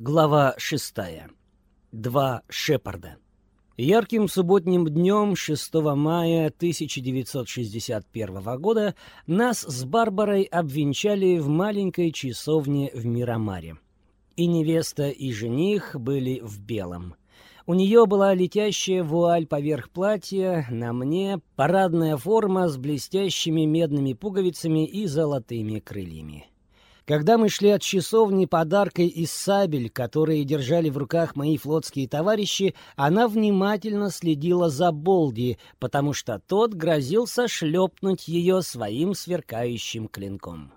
Глава шестая. Два Шепарда. Ярким субботним днем 6 мая 1961 года нас с Барбарой обвенчали в маленькой часовне в Мирамаре. И невеста, и жених были в белом. У нее была летящая вуаль поверх платья, на мне парадная форма с блестящими медными пуговицами и золотыми крыльями. Когда мы шли от часовни подаркой из сабель, которые держали в руках мои флотские товарищи, она внимательно следила за Болди, потому что тот грозился шлепнуть ее своим сверкающим клинком.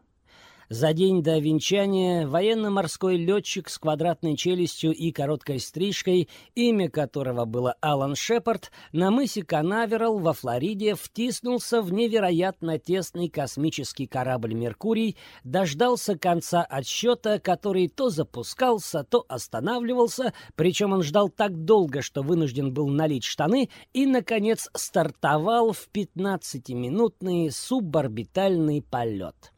За день до венчания военно-морской летчик с квадратной челюстью и короткой стрижкой, имя которого было Алан Шепард, на мысе Канаверал во Флориде втиснулся в невероятно тесный космический корабль «Меркурий», дождался конца отсчета, который то запускался, то останавливался, причем он ждал так долго, что вынужден был налить штаны, и, наконец, стартовал в 15-минутный суборбитальный полет.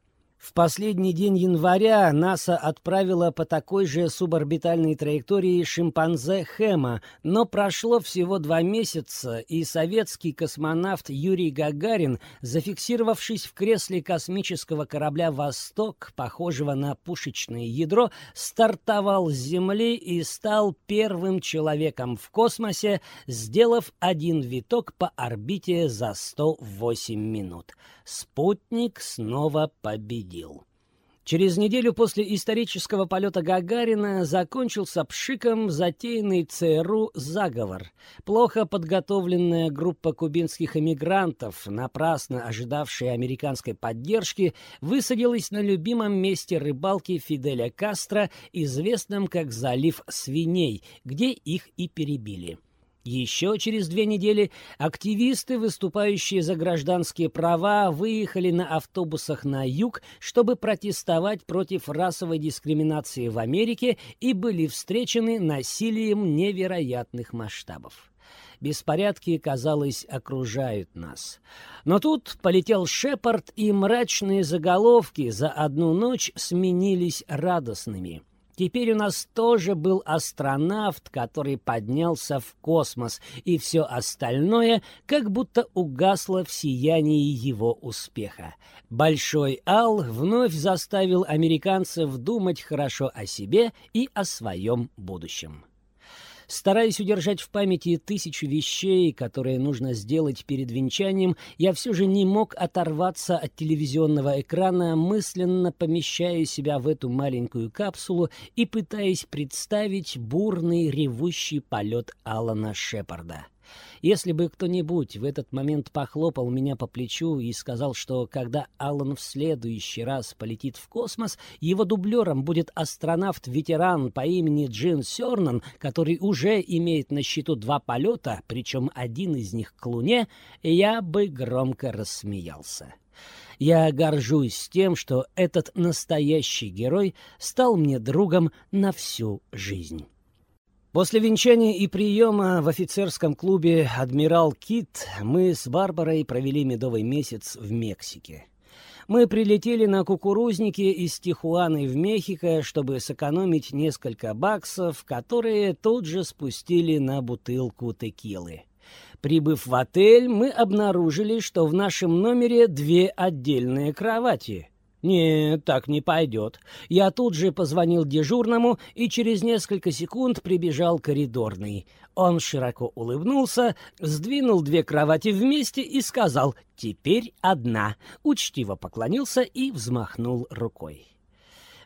В последний день января НАСА отправила по такой же суборбитальной траектории шимпанзе Хэма, но прошло всего два месяца, и советский космонавт Юрий Гагарин, зафиксировавшись в кресле космического корабля «Восток», похожего на пушечное ядро, стартовал с Земли и стал первым человеком в космосе, сделав один виток по орбите за 108 минут. Спутник снова победил победил. Через неделю после исторического полета Гагарина закончился пшиком затеянный ЦРУ заговор. Плохо подготовленная группа кубинских эмигрантов, напрасно ожидавшая американской поддержки, высадилась на любимом месте рыбалки Фиделя Кастро, известном как «Залив свиней», где их и перебили. Еще через две недели активисты, выступающие за гражданские права, выехали на автобусах на юг, чтобы протестовать против расовой дискриминации в Америке и были встречены насилием невероятных масштабов. Беспорядки, казалось, окружают нас. Но тут полетел Шепард, и мрачные заголовки за одну ночь сменились радостными — Теперь у нас тоже был астронавт, который поднялся в космос, и все остальное как будто угасло в сиянии его успеха. Большой Ал вновь заставил американцев думать хорошо о себе и о своем будущем. Стараясь удержать в памяти тысячу вещей, которые нужно сделать перед венчанием, я все же не мог оторваться от телевизионного экрана, мысленно помещая себя в эту маленькую капсулу и пытаясь представить бурный ревущий полет Алана Шепарда. Если бы кто-нибудь в этот момент похлопал меня по плечу и сказал, что когда Аллан в следующий раз полетит в космос, его дублером будет астронавт-ветеран по имени Джин Сёрнан, который уже имеет на счету два полета, причем один из них к Луне, я бы громко рассмеялся. Я горжусь тем, что этот настоящий герой стал мне другом на всю жизнь. После венчания и приема в офицерском клубе «Адмирал Кит» мы с Барбарой провели медовый месяц в Мексике. Мы прилетели на кукурузнике из Тихуаны в Мехико, чтобы сэкономить несколько баксов, которые тут же спустили на бутылку текилы. Прибыв в отель, мы обнаружили, что в нашем номере две отдельные кровати — «Нет, так не пойдет». Я тут же позвонил дежурному и через несколько секунд прибежал коридорный. Он широко улыбнулся, сдвинул две кровати вместе и сказал «Теперь одна». Учтиво поклонился и взмахнул рукой.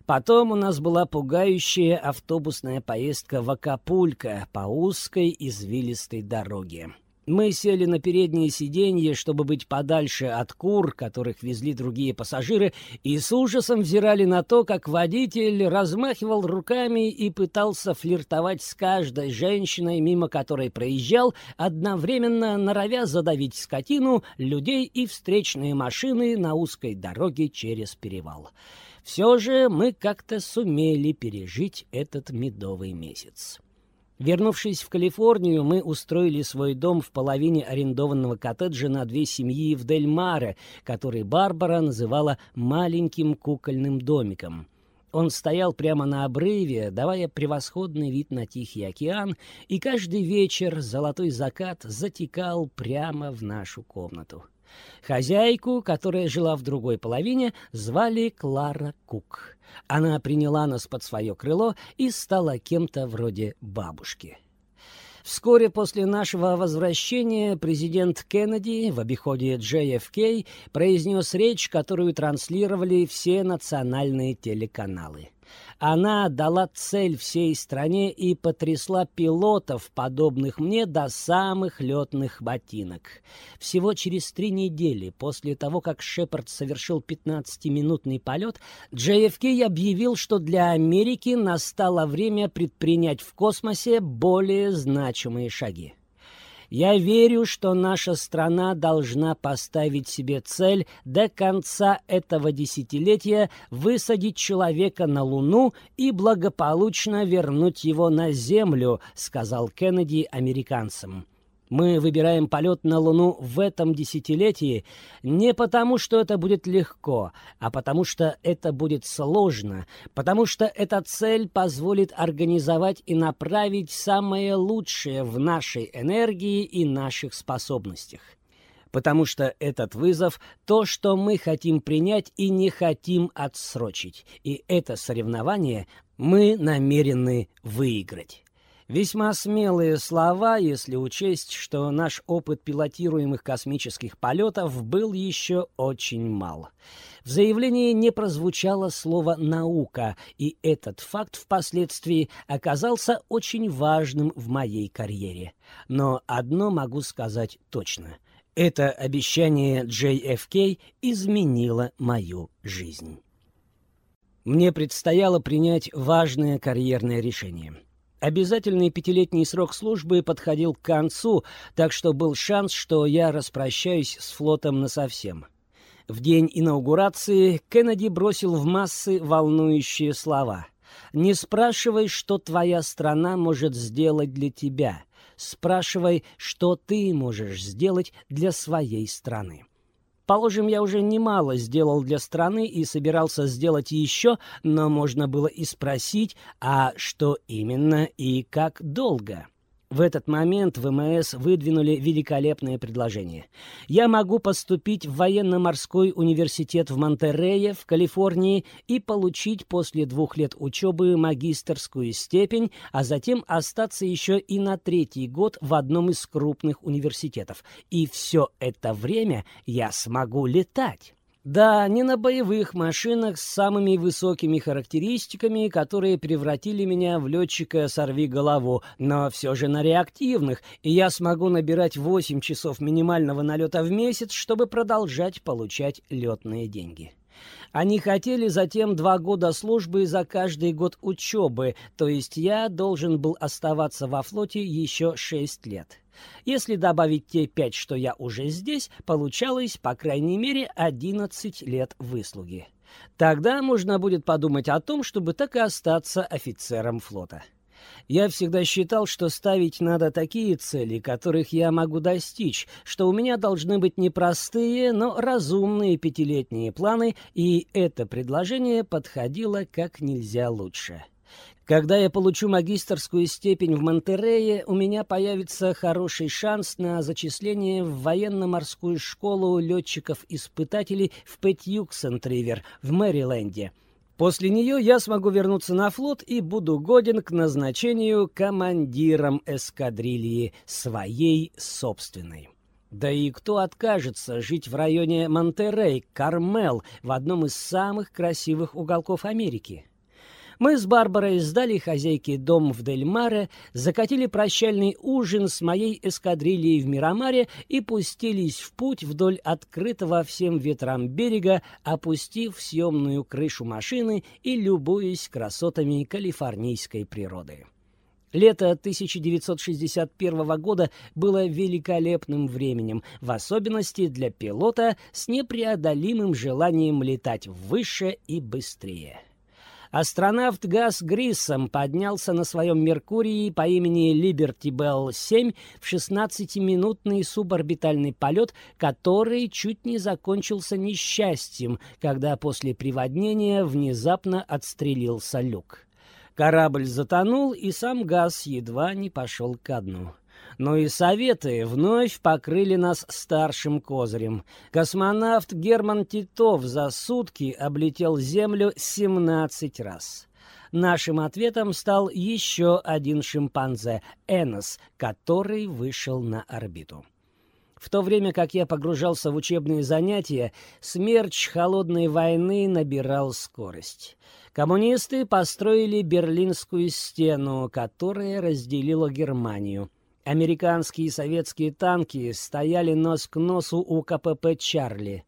Потом у нас была пугающая автобусная поездка в Акапулько по узкой извилистой дороге. Мы сели на переднее сиденье, чтобы быть подальше от кур, которых везли другие пассажиры, и с ужасом взирали на то, как водитель размахивал руками и пытался флиртовать с каждой женщиной, мимо которой проезжал, одновременно норовя задавить скотину, людей и встречные машины на узкой дороге через перевал. Все же мы как-то сумели пережить этот медовый месяц. Вернувшись в Калифорнию, мы устроили свой дом в половине арендованного коттеджа на две семьи в Дель-Маре, который Барбара называла «маленьким кукольным домиком». Он стоял прямо на обрыве, давая превосходный вид на Тихий океан, и каждый вечер золотой закат затекал прямо в нашу комнату. Хозяйку, которая жила в другой половине, звали Клара Кук. Она приняла нас под свое крыло и стала кем-то вроде бабушки. Вскоре после нашего возвращения президент Кеннеди в обиходе JFK произнес речь, которую транслировали все национальные телеканалы. Она дала цель всей стране и потрясла пилотов, подобных мне, до самых летных ботинок. Всего через три недели после того, как Шепард совершил 15-минутный полет, JFK объявил, что для Америки настало время предпринять в космосе более значимые шаги. Я верю, что наша страна должна поставить себе цель до конца этого десятилетия высадить человека на Луну и благополучно вернуть его на Землю, сказал Кеннеди американцам. Мы выбираем полет на Луну в этом десятилетии не потому, что это будет легко, а потому что это будет сложно, потому что эта цель позволит организовать и направить самое лучшее в нашей энергии и наших способностях. Потому что этот вызов — то, что мы хотим принять и не хотим отсрочить. И это соревнование мы намерены выиграть. Весьма смелые слова, если учесть, что наш опыт пилотируемых космических полетов был еще очень мал. В заявлении не прозвучало слово «наука», и этот факт впоследствии оказался очень важным в моей карьере. Но одно могу сказать точно. Это обещание JFK изменило мою жизнь. Мне предстояло принять важное карьерное решение — Обязательный пятилетний срок службы подходил к концу, так что был шанс, что я распрощаюсь с флотом насовсем. В день инаугурации Кеннеди бросил в массы волнующие слова. «Не спрашивай, что твоя страна может сделать для тебя. Спрашивай, что ты можешь сделать для своей страны». Положим, я уже немало сделал для страны и собирался сделать еще, но можно было и спросить, а что именно и как долго. В этот момент ВМС выдвинули великолепное предложение. Я могу поступить в военно-морской университет в Монтерее, в Калифорнии, и получить после двух лет учебы магистерскую степень, а затем остаться еще и на третий год в одном из крупных университетов. И все это время я смогу летать. Да, не на боевых машинах с самыми высокими характеристиками, которые превратили меня в летчика «сорви голову», но все же на реактивных, и я смогу набирать 8 часов минимального налета в месяц, чтобы продолжать получать летные деньги. Они хотели затем два года службы за каждый год учебы, то есть я должен был оставаться во флоте еще 6 лет. Если добавить те пять, что я уже здесь, получалось, по крайней мере, одиннадцать лет выслуги. Тогда можно будет подумать о том, чтобы так и остаться офицером флота. Я всегда считал, что ставить надо такие цели, которых я могу достичь, что у меня должны быть непростые, но разумные пятилетние планы, и это предложение подходило как нельзя лучше. Когда я получу магистрскую степень в Монтерее, у меня появится хороший шанс на зачисление в военно-морскую школу летчиков-испытателей в Пэтьюксент-Ривер в Мэриленде. После нее я смогу вернуться на флот и буду годен к назначению командиром эскадрильи своей собственной. Да и кто откажется жить в районе Монтерей, Кармел, в одном из самых красивых уголков Америки? Мы с Барбарой сдали хозяйке дом в Дель-Маре, закатили прощальный ужин с моей эскадрильей в Мирамаре и пустились в путь вдоль открытого всем ветрам берега, опустив съемную крышу машины и любуясь красотами калифорнийской природы. Лето 1961 года было великолепным временем, в особенности для пилота с непреодолимым желанием летать выше и быстрее. Астронавт Газ Гриссом поднялся на своем Меркурии по имени Liberty Bell 7 в 16-минутный суборбитальный полет, который чуть не закончился несчастьем, когда после приводнения внезапно отстрелился люк. Корабль затонул, и сам Газ едва не пошел ко дну но и Советы вновь покрыли нас старшим козырем. Космонавт Герман Титов за сутки облетел Землю 17 раз. Нашим ответом стал еще один шимпанзе — Энос, который вышел на орбиту. В то время как я погружался в учебные занятия, смерч холодной войны набирал скорость. Коммунисты построили Берлинскую стену, которая разделила Германию. Американские и советские танки стояли нос к носу у КПП «Чарли».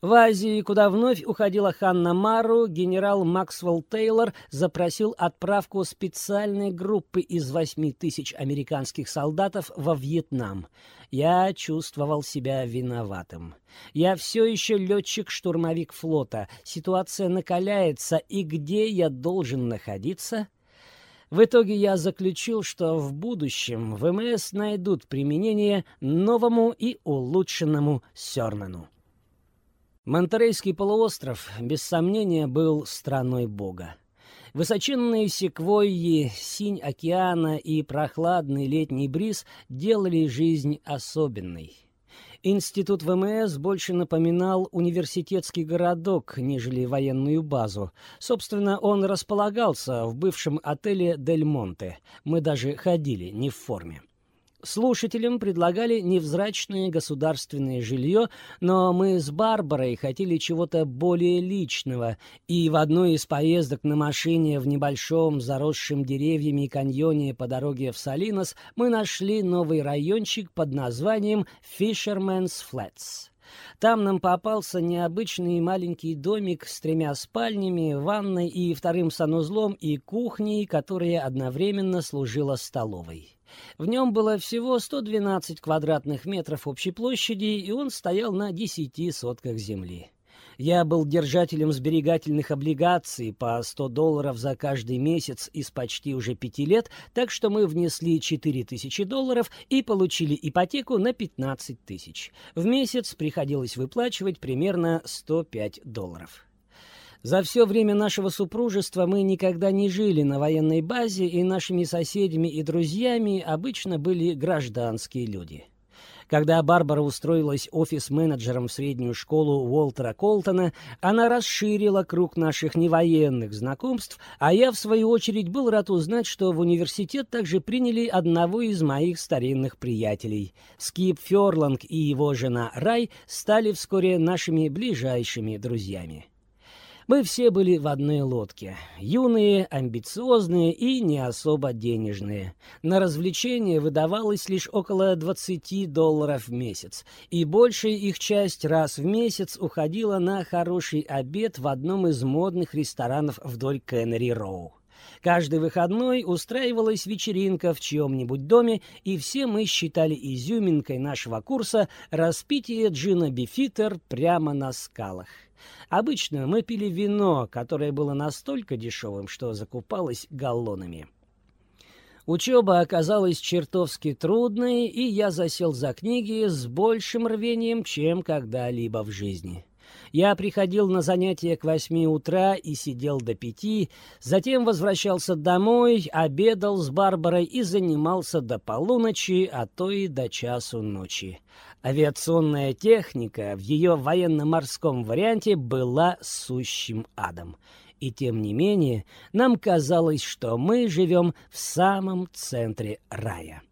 В Азии, куда вновь уходила Ханна Мару, генерал Максвелл Тейлор запросил отправку специальной группы из восьми тысяч американских солдатов во Вьетнам. Я чувствовал себя виноватым. Я все еще летчик-штурмовик флота. Ситуация накаляется, и где я должен находиться? В итоге я заключил, что в будущем ВМС найдут применение новому и улучшенному Сёрнану. Монтерейский полуостров, без сомнения, был страной Бога. Высоченные секвойи, синь океана и прохладный летний бриз делали жизнь особенной. Институт ВМС больше напоминал университетский городок, нежели военную базу. Собственно, он располагался в бывшем отеле «Дель Монте». Мы даже ходили не в форме. Слушателям предлагали невзрачное государственное жилье, но мы с Барбарой хотели чего-то более личного, и в одной из поездок на машине в небольшом заросшем деревьями каньоне по дороге в Салинос мы нашли новый райончик под названием Fisherman's Flats. Там нам попался необычный маленький домик с тремя спальнями, ванной и вторым санузлом и кухней, которая одновременно служила столовой. В нем было всего 112 квадратных метров общей площади, и он стоял на 10 сотках земли. Я был держателем сберегательных облигаций по 100 долларов за каждый месяц из почти уже пяти лет, так что мы внесли 4000 долларов и получили ипотеку на 15 тысяч. В месяц приходилось выплачивать примерно 105 долларов. За все время нашего супружества мы никогда не жили на военной базе, и нашими соседями и друзьями обычно были гражданские люди. Когда Барбара устроилась офис-менеджером в среднюю школу Уолтера Колтона, она расширила круг наших невоенных знакомств, а я, в свою очередь, был рад узнать, что в университет также приняли одного из моих старинных приятелей. Скип Ферланг и его жена Рай стали вскоре нашими ближайшими друзьями. Мы все были в одной лодке. Юные, амбициозные и не особо денежные. На развлечения выдавалось лишь около 20 долларов в месяц. И большая их часть раз в месяц уходила на хороший обед в одном из модных ресторанов вдоль Кеннери-Роу. Каждый выходной устраивалась вечеринка в чьем-нибудь доме, и все мы считали изюминкой нашего курса распитие джина бифитер прямо на скалах. Обычно мы пили вино, которое было настолько дешевым, что закупалось галлонами. Учеба оказалась чертовски трудной, и я засел за книги с большим рвением, чем когда-либо в жизни. Я приходил на занятия к восьми утра и сидел до пяти, затем возвращался домой, обедал с Барбарой и занимался до полуночи, а то и до часу ночи. Авиационная техника в ее военно-морском варианте была сущим адом. И тем не менее, нам казалось, что мы живем в самом центре рая.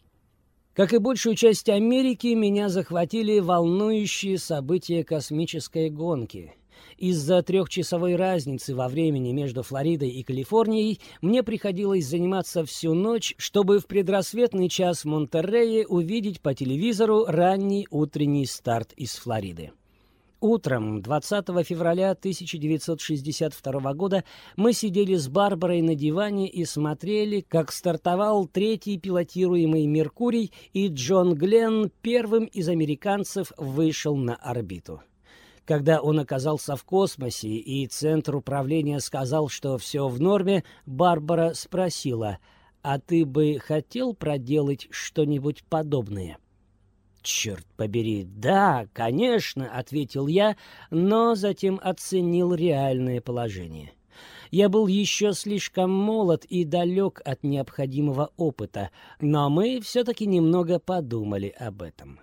Как и большую часть Америки, меня захватили волнующие события космической гонки. Из-за трехчасовой разницы во времени между Флоридой и Калифорнией мне приходилось заниматься всю ночь, чтобы в предрассветный час в Монтеррее увидеть по телевизору ранний утренний старт из Флориды. Утром 20 февраля 1962 года мы сидели с Барбарой на диване и смотрели, как стартовал третий пилотируемый «Меркурий», и Джон Гленн первым из американцев вышел на орбиту. Когда он оказался в космосе и Центр управления сказал, что все в норме, Барбара спросила, «А ты бы хотел проделать что-нибудь подобное?» «Черт побери, да, конечно», — ответил я, но затем оценил реальное положение. Я был еще слишком молод и далек от необходимого опыта, но мы все-таки немного подумали об этом.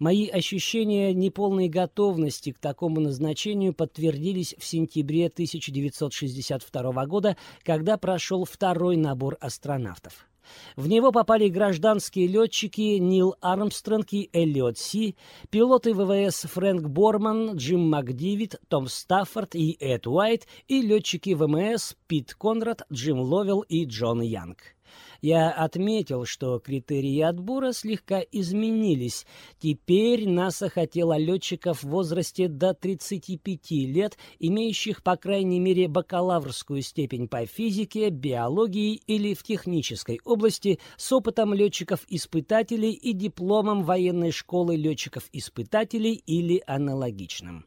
Мои ощущения неполной готовности к такому назначению подтвердились в сентябре 1962 года, когда прошел второй набор астронавтов. В него попали гражданские летчики Нил Армстронг и Эллиот Си, пилоты ВВС Фрэнк Борман, Джим Макдивид, Том Стаффорд и Эд Уайт и летчики ВМС Пит Конрад, Джим Ловел и Джон Янг. Я отметил, что критерии отбора слегка изменились. Теперь НАСА хотела летчиков в возрасте до 35 лет, имеющих, по крайней мере, бакалаврскую степень по физике, биологии или в технической области с опытом летчиков-испытателей и дипломом военной школы летчиков-испытателей или аналогичным.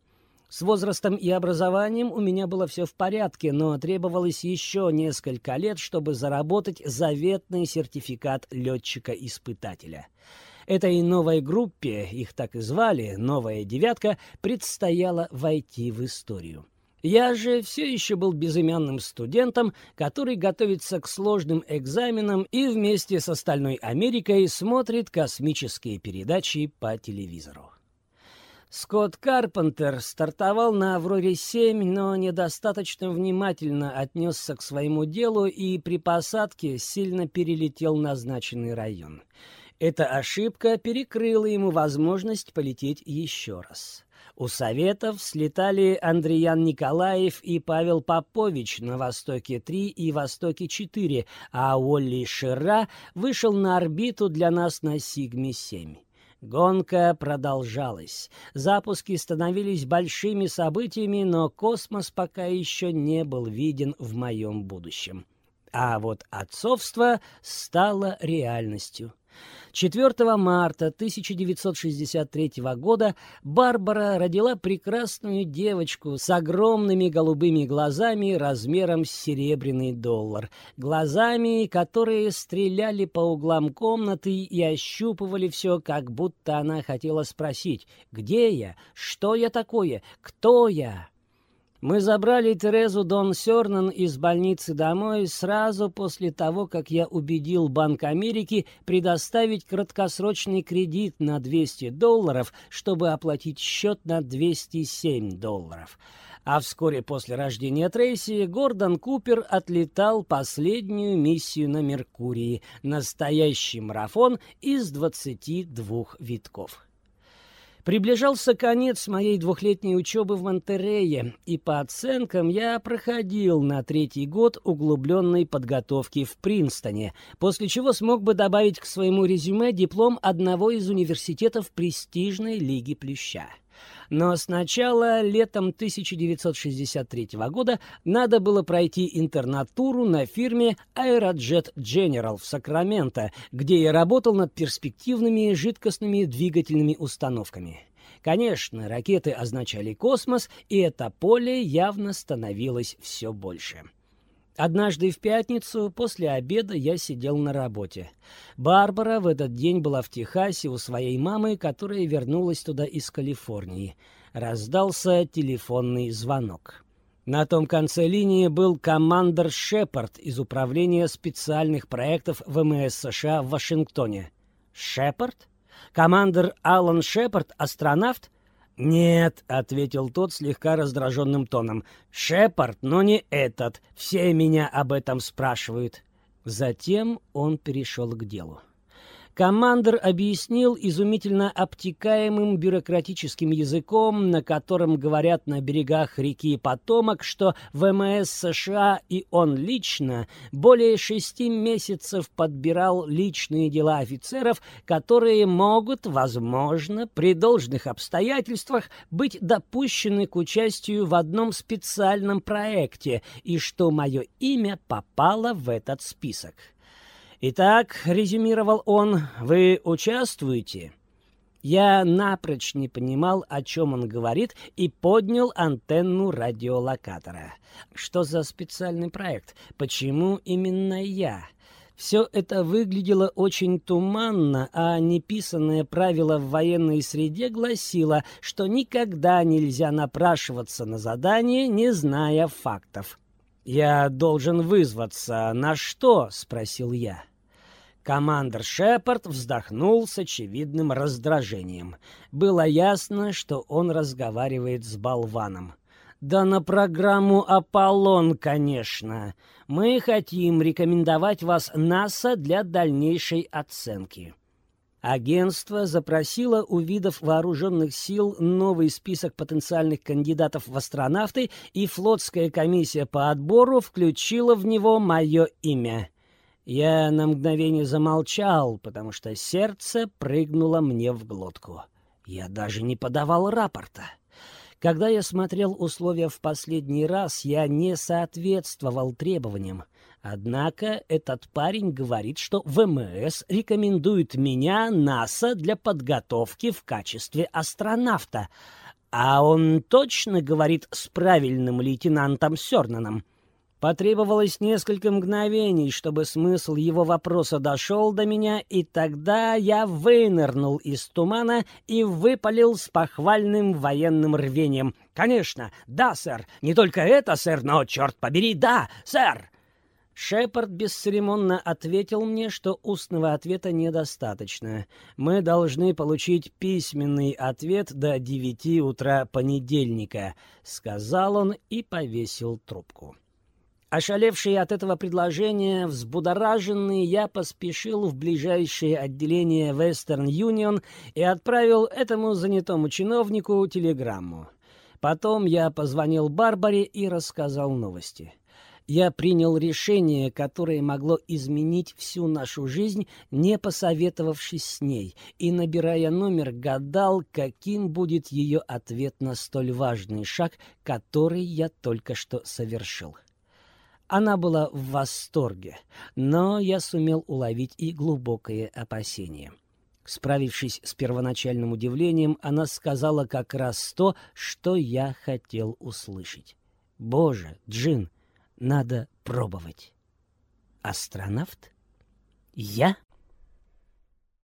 С возрастом и образованием у меня было все в порядке, но требовалось еще несколько лет, чтобы заработать заветный сертификат летчика-испытателя. Этой новой группе, их так и звали, «Новая девятка», предстояло войти в историю. Я же все еще был безымянным студентом, который готовится к сложным экзаменам и вместе с остальной Америкой смотрит космические передачи по телевизору. Скотт Карпентер стартовал на «Авроре-7», но недостаточно внимательно отнесся к своему делу и при посадке сильно перелетел назначенный район. Эта ошибка перекрыла ему возможность полететь еще раз. У Советов слетали Андреян Николаев и Павел Попович на «Востоке-3» и «Востоке-4», а Уолли Шира вышел на орбиту для нас на «Сигме-7». Гонка продолжалась. Запуски становились большими событиями, но космос пока еще не был виден в моем будущем. А вот отцовство стало реальностью. 4 марта 1963 года Барбара родила прекрасную девочку с огромными голубыми глазами размером с серебряный доллар. Глазами, которые стреляли по углам комнаты и ощупывали все, как будто она хотела спросить «Где я? Что я такое? Кто я?» Мы забрали Терезу Дон Сёрнан из больницы домой сразу после того, как я убедил Банк Америки предоставить краткосрочный кредит на 200 долларов, чтобы оплатить счет на 207 долларов. А вскоре после рождения Трейси Гордон Купер отлетал последнюю миссию на Меркурии, настоящий марафон из 22 витков. Приближался конец моей двухлетней учебы в Монтерее, и по оценкам я проходил на третий год углубленной подготовки в Принстоне, после чего смог бы добавить к своему резюме диплом одного из университетов престижной Лиги Плюща. Но сначала, летом 1963 года, надо было пройти интернатуру на фирме Aerojet General в Сакраменто, где я работал над перспективными жидкостными двигательными установками. Конечно, ракеты означали космос, и это поле явно становилось все больше. Однажды в пятницу после обеда я сидел на работе. Барбара в этот день была в Техасе у своей мамы, которая вернулась туда из Калифорнии. Раздался телефонный звонок. На том конце линии был командор Шепард из Управления специальных проектов ВМС США в Вашингтоне. Шепард? Командор Алан Шепард, астронавт? «Нет», — ответил тот слегка раздраженным тоном. «Шепард, но не этот. Все меня об этом спрашивают». Затем он перешел к делу. Командор объяснил изумительно обтекаемым бюрократическим языком, на котором говорят на берегах реки Потомок, что ВМС США и он лично более шести месяцев подбирал личные дела офицеров, которые могут, возможно, при должных обстоятельствах быть допущены к участию в одном специальном проекте, и что мое имя попало в этот список. «Итак», — резюмировал он, — «вы участвуете?» Я напрочь не понимал, о чем он говорит, и поднял антенну радиолокатора. Что за специальный проект? Почему именно я? Все это выглядело очень туманно, а неписанное правило в военной среде гласило, что никогда нельзя напрашиваться на задание, не зная фактов. «Я должен вызваться. На что?» — спросил я. Командор Шепард вздохнул с очевидным раздражением. Было ясно, что он разговаривает с болваном. «Да на программу «Аполлон», конечно. Мы хотим рекомендовать вас НАСА для дальнейшей оценки». Агентство запросило у видов вооруженных сил новый список потенциальных кандидатов в астронавты, и флотская комиссия по отбору включила в него мое имя. Я на мгновение замолчал, потому что сердце прыгнуло мне в глотку. Я даже не подавал рапорта. Когда я смотрел условия в последний раз, я не соответствовал требованиям. Однако этот парень говорит, что ВМС рекомендует меня НАСА для подготовки в качестве астронавта. А он точно говорит с правильным лейтенантом Сёрнаном. Потребовалось несколько мгновений, чтобы смысл его вопроса дошел до меня, и тогда я вынырнул из тумана и выпалил с похвальным военным рвением. «Конечно, да, сэр. Не только это, сэр, но, черт побери, да, сэр!» Шепард бесцеремонно ответил мне, что устного ответа недостаточно. Мы должны получить письменный ответ до девяти утра понедельника, — сказал он и повесил трубку. Ошалевший от этого предложения, взбудораженный, я поспешил в ближайшее отделение Western Union и отправил этому занятому чиновнику телеграмму. Потом я позвонил Барбаре и рассказал новости. Я принял решение, которое могло изменить всю нашу жизнь, не посоветовавшись с ней, и, набирая номер, гадал, каким будет ее ответ на столь важный шаг, который я только что совершил. Она была в восторге, но я сумел уловить и глубокое опасение. Справившись с первоначальным удивлением, она сказала как раз то, что я хотел услышать. «Боже, Джин, надо пробовать». «Астронавт? Я?»